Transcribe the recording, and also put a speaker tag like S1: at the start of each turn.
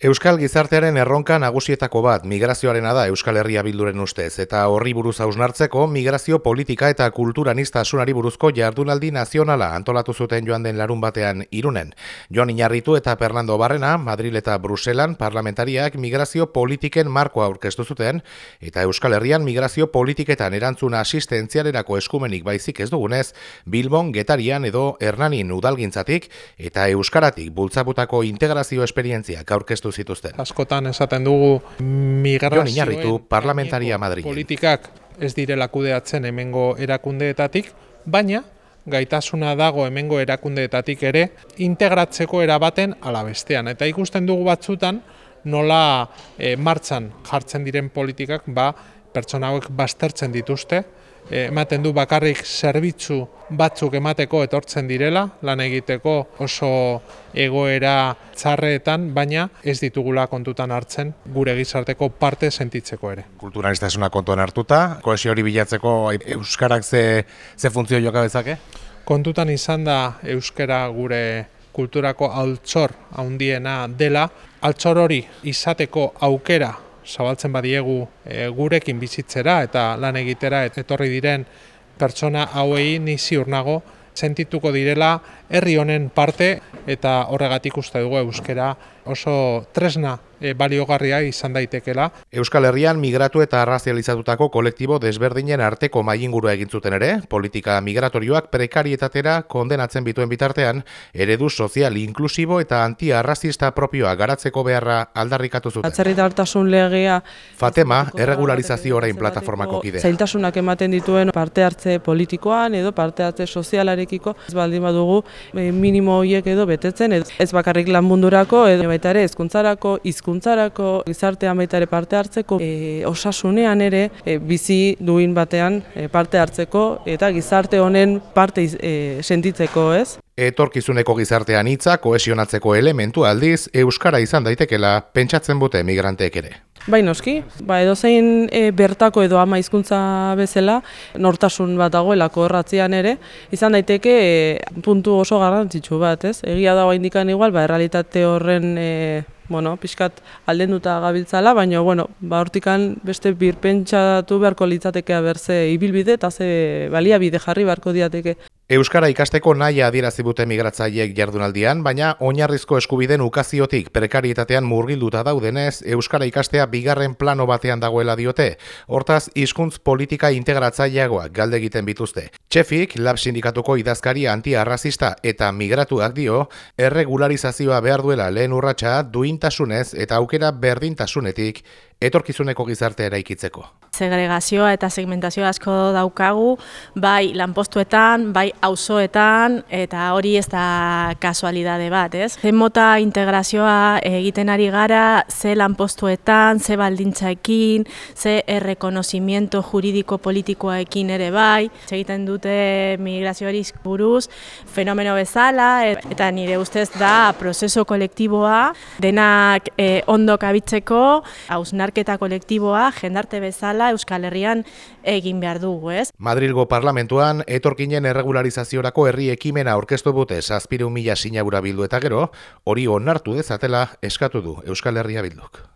S1: Euskal gizartearen erronka nagusietako bat migrazioarena da Euskal Herria bilduren ustez eta horri buruz hausnartzeko migrazio politika eta kulturanistasunari buruzko jardunaldi nazionala antolatu zuten joan den larun batean irunen. Joan Inarritu eta Fernando Barrena, Madrid eta Bruselan parlamentariak migrazio politiken markoa aurkeztu zuten eta Euskal Herrian migrazio politiketan erantzuna asistentzialerako eskumenik baizik ez dugunez, Bilbon, Getarian edo Hernanin udalgintzatik eta Euskaratik bultzaputako integrazio esperientziak aurkeztu zituzten.
S2: Askotan esaten dugu
S1: migrazioen parlamentaria Madrid.
S2: Politikak ez direla kudeatzen hemengo erakundeetatik, baina gaitasuna dago hemengo erakundeetatik ere integratzeko erabaten alabestean. Eta ikusten dugu batzutan nola e, martxan jartzen diren politikak ba, pertsona hauek baztertzen dituzte, ematen du bakarrik zerbitzu batzuk emateko etortzen direla, lan egiteko oso egoera txarreetan, baina ez ditugula kontutan hartzen gure gizarteko parte sentitzeko ere.
S1: Kulturalistasuna kontuan hartuta, kohesio hori bilatzeko Euskarak ze, ze funtzio joka bezake?
S2: Kontutan izan da Euskara gure kulturako altzor handiena dela, altzor hori izateko aukera zabaltzen badiegu e, gurekin bizitzera eta lan egitera etorri diren pertsona hauei ni ziur nago sentituko direla herri honen parte eta horregatik uste dugu euskera oso tresna e, baliogarria izan daitekela.
S1: Euskal Herrian migratu eta arrazializatutako kolektibo desberdinen arteko maingurua egin zuten ere, politika migratorioak prekarietatera kondenatzen bituen bitartean, eredu sozial inklusibo eta antiarrazista propioa garatzeko beharra aldarrikatu zuten.
S3: Atzerritartasun legea
S1: Fatema, erregularizazio orain plataformako kidea.
S3: Zailtasunak ematen dituen parte hartze politikoan edo parte hartze sozialarekiko ez baldin badugu eh, minimo horiek edo betetzen edo ez bakarrik lan mundurako edo baita ere hezkuntzarako hizkuntzarako gizartean baita ere parte hartzeko e, osasunean ere e, bizi duin batean e, parte hartzeko eta gizarte honen parte e, sentitzeko, ez?
S1: Etorkizuneko gizartean hitza kohesionatzeko elementu aldiz euskara izan daitekela pentsatzen bute emigranteek ere.
S3: Bai noski, ba edo zein e, bertako edo ama hizkuntza bezala, nortasun bat dagoelako erratzean ere, izan daiteke e, puntu oso garrantzitsu bat, ez? Egia da indikan igual, ba errealitate horren e, bueno, pixkat aldenduta gabiltzala, baina bueno, ba hortikan beste birpentsatu beharko litzatekea berze ibilbide eta ze baliabide jarri beharko diateke.
S1: Euskara ikasteko nahi adierazi dute migratzaileek jardunaldian, baina oinarrizko eskubiden ukaziotik prekarietatean murgilduta daudenez, Euskara ikastea bigarren plano batean dagoela diote. Hortaz, hizkuntz politika integratzaileagoak galde egiten bituzte. Txefik, lab sindikatuko idazkari antiarrazista eta migratuak dio, erregularizazioa behar duela lehen urratsa duintasunez eta aukera berdintasunetik etorkizuneko gizartea eraikitzeko.
S4: Segregazioa eta segmentazioa asko daukagu, bai lanpostuetan, bai auzoetan eta hori ez da kasualidade bat, ez? Zen mota integrazioa egiten ari gara, ze lanpostuetan, ze baldintzaekin, ze errekonozimiento juridiko politikoekin ere bai, egiten dute migrazioari buruz, fenomeno bezala, eta nire ustez da prozeso kolektiboa, denak eh, ondo kabitzeko, hausnar hausnarketa kolektiboa jendarte bezala Euskal Herrian egin behar dugu, ez?
S1: Madrilgo parlamentuan etorkinen erregularizaziorako herri ekimena aurkeztu dute 7.000 sinabura bildu eta gero, hori onartu dezatela eskatu du Euskal Herria bilduk.